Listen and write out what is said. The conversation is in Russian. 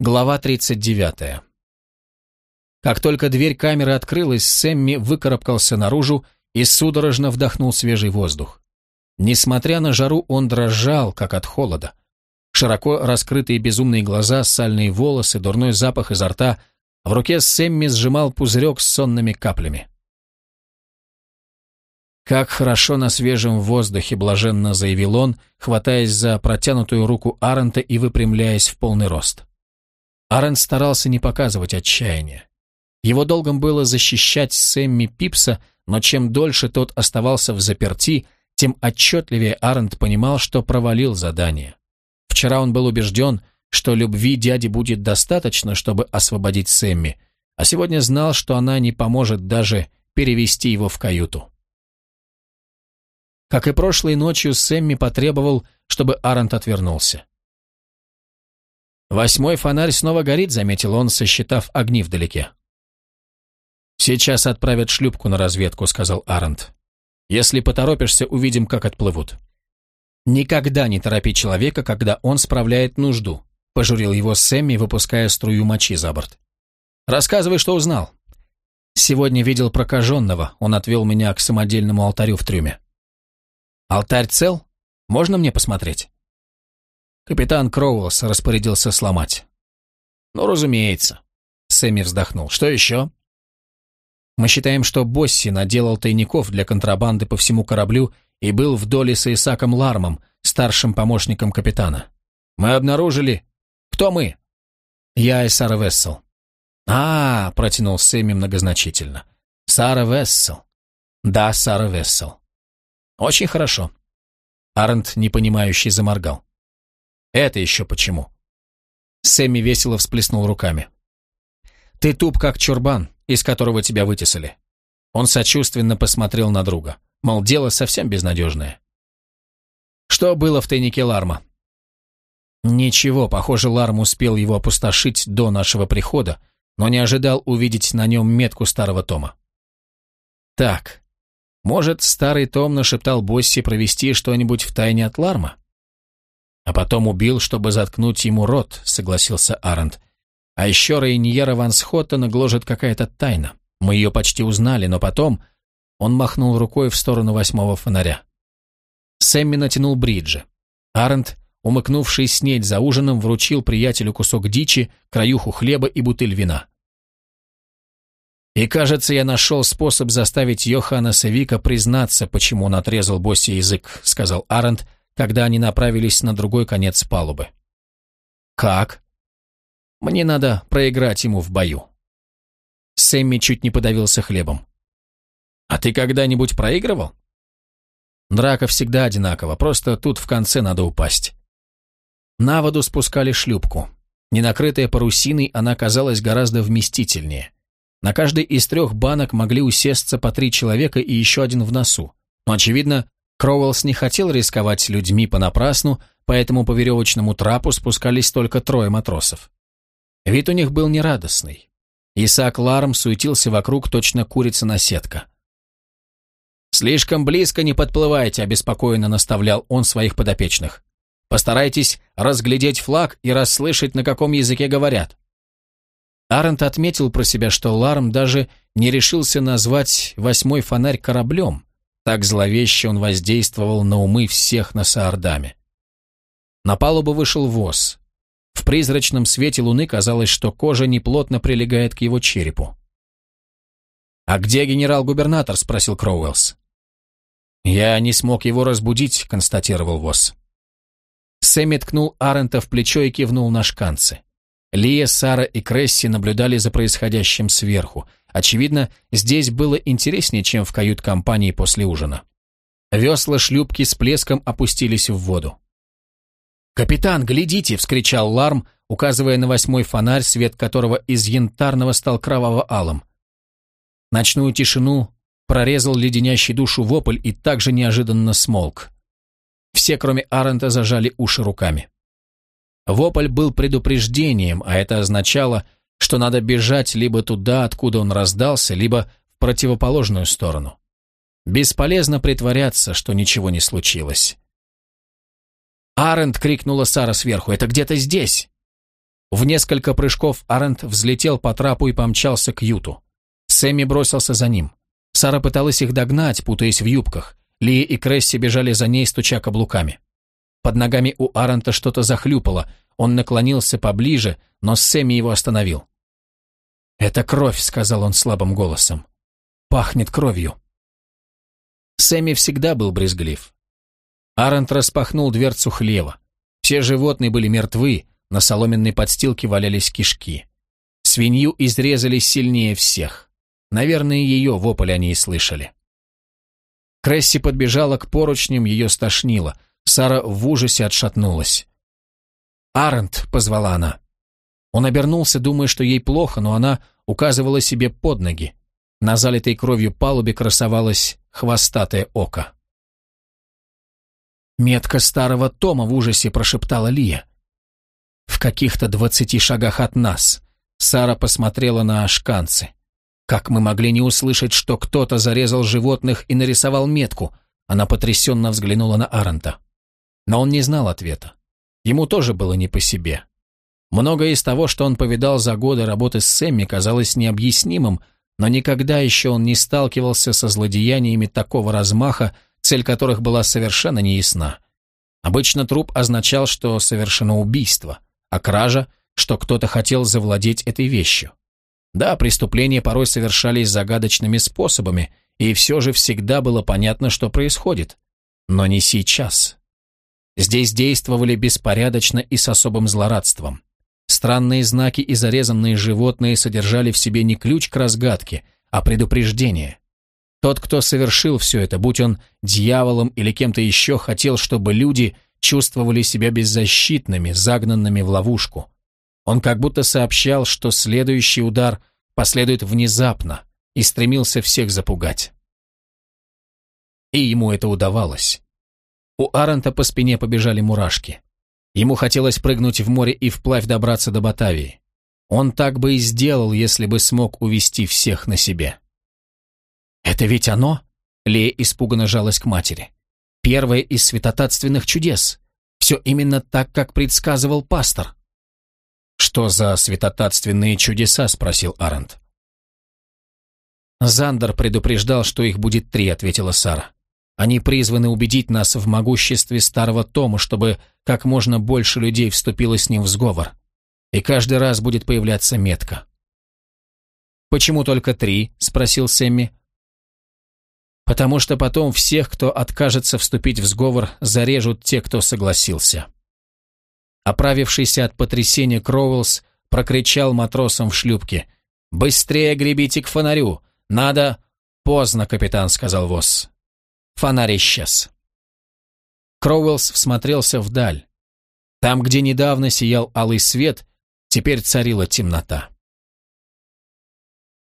Глава 39. Как только дверь камеры открылась, Сэмми выкарабкался наружу и судорожно вдохнул свежий воздух. Несмотря на жару, он дрожал, как от холода. Широко раскрытые безумные глаза, сальные волосы, дурной запах изо рта. В руке Сэмми сжимал пузырек с сонными каплями. «Как хорошо на свежем воздухе», — блаженно заявил он, хватаясь за протянутую руку Арента и выпрямляясь в полный рост. Арен старался не показывать отчаяния. Его долгом было защищать Сэмми Пипса, но чем дольше тот оставался в заперти, тем отчетливее Арент понимал, что провалил задание. Вчера он был убежден, что любви дяди будет достаточно, чтобы освободить Сэмми, а сегодня знал, что она не поможет даже перевести его в каюту. Как и прошлой ночью, Сэмми потребовал, чтобы Арент отвернулся. «Восьмой фонарь снова горит», — заметил он, сосчитав огни вдалеке. «Сейчас отправят шлюпку на разведку», — сказал Арент. «Если поторопишься, увидим, как отплывут». «Никогда не торопи человека, когда он справляет нужду», — пожурил его Сэмми, выпуская струю мочи за борт. «Рассказывай, что узнал». «Сегодня видел прокаженного, он отвел меня к самодельному алтарю в трюме». «Алтарь цел? Можно мне посмотреть?» Капитан Кроуэлс распорядился сломать. «Ну, разумеется». Сэмми вздохнул. «Что еще?» «Мы считаем, что Босси наделал тайников для контрабанды по всему кораблю и был в доле с Исаком Лармом, старшим помощником капитана. Мы обнаружили... Кто мы?» «Я и Сара Вессел». «А, — протянул Сэмми многозначительно. Сара Вессел». «Да, Сара Вессел». «Очень хорошо». Арнт, непонимающий, заморгал. Это еще почему? Сэмми весело всплеснул руками. Ты туп, как чурбан, из которого тебя вытесали. Он сочувственно посмотрел на друга. Мол, дело совсем безнадежное. Что было в тайнике Ларма? Ничего, похоже, Ларм успел его опустошить до нашего прихода, но не ожидал увидеть на нем метку старого Тома. Так, может, старый Том нашептал Босси провести что-нибудь в тайне от Ларма? А потом убил, чтобы заткнуть ему рот, согласился Арент. А еще Рейньера Ван Схоттена гложет какая-то тайна. Мы ее почти узнали, но потом... Он махнул рукой в сторону восьмого фонаря. Сэмми натянул бриджи. Арент, умыкнувший снедь за ужином, вручил приятелю кусок дичи, краюху хлеба и бутыль вина. И, кажется, я нашел способ заставить Йохана Севика признаться, почему он отрезал Босси язык, сказал Арент, когда они направились на другой конец палубы. «Как?» «Мне надо проиграть ему в бою». Сэмми чуть не подавился хлебом. «А ты когда-нибудь проигрывал?» «Драка всегда одинакова, просто тут в конце надо упасть». На воду спускали шлюпку. Не накрытая парусиной, она казалась гораздо вместительнее. На каждой из трех банок могли усесться по три человека и еще один в носу. Но, очевидно, Кроуэллс не хотел рисковать людьми понапрасну, поэтому по веревочному трапу спускались только трое матросов. Вид у них был нерадостный. Исаак Ларм суетился вокруг, точно курица на сетка. «Слишком близко не подплывайте», — обеспокоенно наставлял он своих подопечных. «Постарайтесь разглядеть флаг и расслышать, на каком языке говорят». Арент отметил про себя, что Ларм даже не решился назвать восьмой фонарь кораблем, так зловеще он воздействовал на умы всех на Саардаме. На палубу вышел воз. В призрачном свете луны казалось, что кожа неплотно прилегает к его черепу. «А где генерал-губернатор?» — спросил Кроуэллс. «Я не смог его разбудить», — констатировал Воз. Сэмми ткнул Арента в плечо и кивнул на шканцы. Лия, Сара и Кресси наблюдали за происходящим сверху. Очевидно, здесь было интереснее, чем в кают-компании после ужина. Весла шлюпки с плеском опустились в воду. «Капитан, глядите!» — вскричал Ларм, указывая на восьмой фонарь, свет которого из янтарного стал кроваво-алым. Ночную тишину прорезал леденящий душу вопль и также неожиданно смолк. Все, кроме Арента, зажали уши руками. Вопль был предупреждением, а это означало, что надо бежать либо туда, откуда он раздался, либо в противоположную сторону. Бесполезно притворяться, что ничего не случилось. «Арент!» — крикнула Сара сверху. «Это где-то здесь!» В несколько прыжков Арент взлетел по трапу и помчался к Юту. Сэмми бросился за ним. Сара пыталась их догнать, путаясь в юбках. Ли и Кресси бежали за ней, стуча каблуками. Под ногами у Арента что-то захлюпало. Он наклонился поближе, но Сэмми его остановил. «Это кровь», — сказал он слабым голосом. «Пахнет кровью». Сэмми всегда был брезглив. Арент распахнул дверцу хлева. Все животные были мертвы, на соломенной подстилке валялись кишки. Свинью изрезали сильнее всех. Наверное, ее вопль они и слышали. Кресси подбежала к поручням, ее стошнило. Сара в ужасе отшатнулась. «Арент!» — позвала она. Он обернулся, думая, что ей плохо, но она указывала себе под ноги. На залитой кровью палубе красовалось хвостатое око. «Метка старого Тома в ужасе», — прошептала Лия. В каких-то двадцати шагах от нас Сара посмотрела на ашканцы. Как мы могли не услышать, что кто-то зарезал животных и нарисовал метку? Она потрясенно взглянула на Арента. Но он не знал ответа. Ему тоже было не по себе. Многое из того, что он повидал за годы работы с Сэмми, казалось необъяснимым, но никогда еще он не сталкивался со злодеяниями такого размаха, цель которых была совершенно неясна. Обычно труп означал, что совершено убийство, а кража, что кто-то хотел завладеть этой вещью. Да, преступления порой совершались загадочными способами, и все же всегда было понятно, что происходит. Но не сейчас. Здесь действовали беспорядочно и с особым злорадством. Странные знаки и зарезанные животные содержали в себе не ключ к разгадке, а предупреждение. Тот, кто совершил все это, будь он дьяволом или кем-то еще, хотел, чтобы люди чувствовали себя беззащитными, загнанными в ловушку. Он как будто сообщал, что следующий удар последует внезапно, и стремился всех запугать. И ему это удавалось. У Арента по спине побежали мурашки. Ему хотелось прыгнуть в море и вплавь добраться до Батавии. Он так бы и сделал, если бы смог увести всех на себе. «Это ведь оно?» Лея испуганно жалась к матери. «Первое из святотатственных чудес. Все именно так, как предсказывал пастор». «Что за святотатственные чудеса?» — спросил Арент. «Зандер предупреждал, что их будет три», — ответила Сара. «Они призваны убедить нас в могуществе старого Тома, чтобы как можно больше людей вступило с ним в сговор. И каждый раз будет появляться метка». «Почему только три?» — спросил Сэмми. «Потому что потом всех, кто откажется вступить в сговор, зарежут те, кто согласился». Оправившийся от потрясения Кроуэллс прокричал матросам в шлюпке. «Быстрее гребите к фонарю! Надо...» «Поздно, капитан», — сказал Восс. Фонарь исчез. Кроуэллс всмотрелся вдаль. Там, где недавно сиял алый свет, теперь царила темнота.